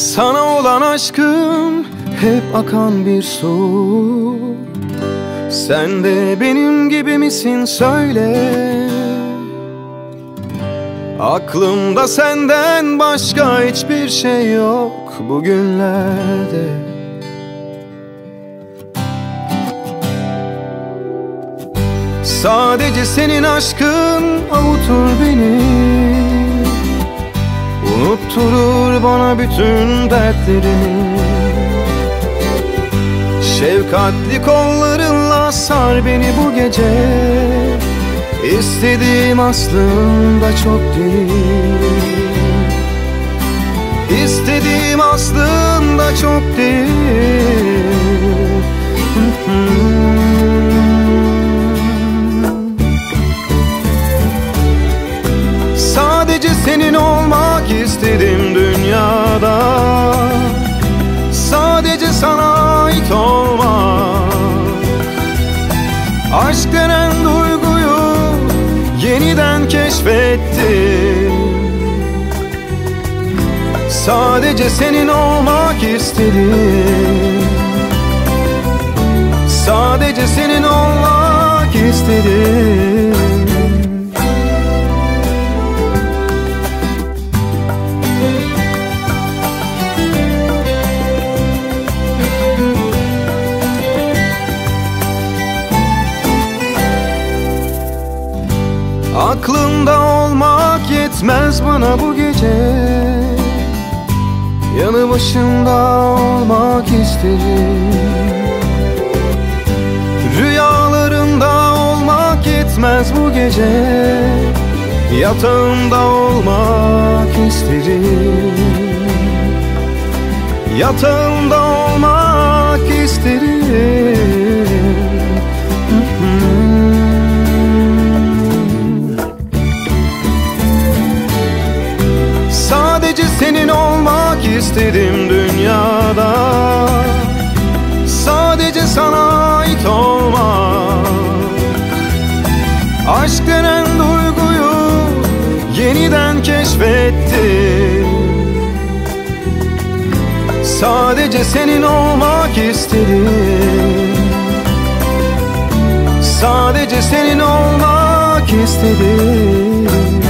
Sana olan aşkım hep akan bir su. Sen de benim gibi misin söyle. Aklımda senden başka hiçbir şey yok bugünlerde Sadece senin aşkın avutur beni. Unutturur bana bütün dertlerimi Şefkatli kollarınla sar beni bu gece. İstediğim aslında çok değil. İstediğim aslında çok değil Aşk denen duyguyu yeniden keşfettim. Sadece senin olmak istedim. Sadece senin olmak istedim Aklımda olmak yetmez bana bu gece. Yanı başımda olmak isterim. Rüyalarında olmak yetmez bu gece. Yatağımda olmak isterim. Yatağımda olmak isterim istedim dünyada. Sadece sana ait olmak. Aşk denen duyguyu yeniden keşfettim. Sadece senin olmak istedim. Sadece senin olmak istedim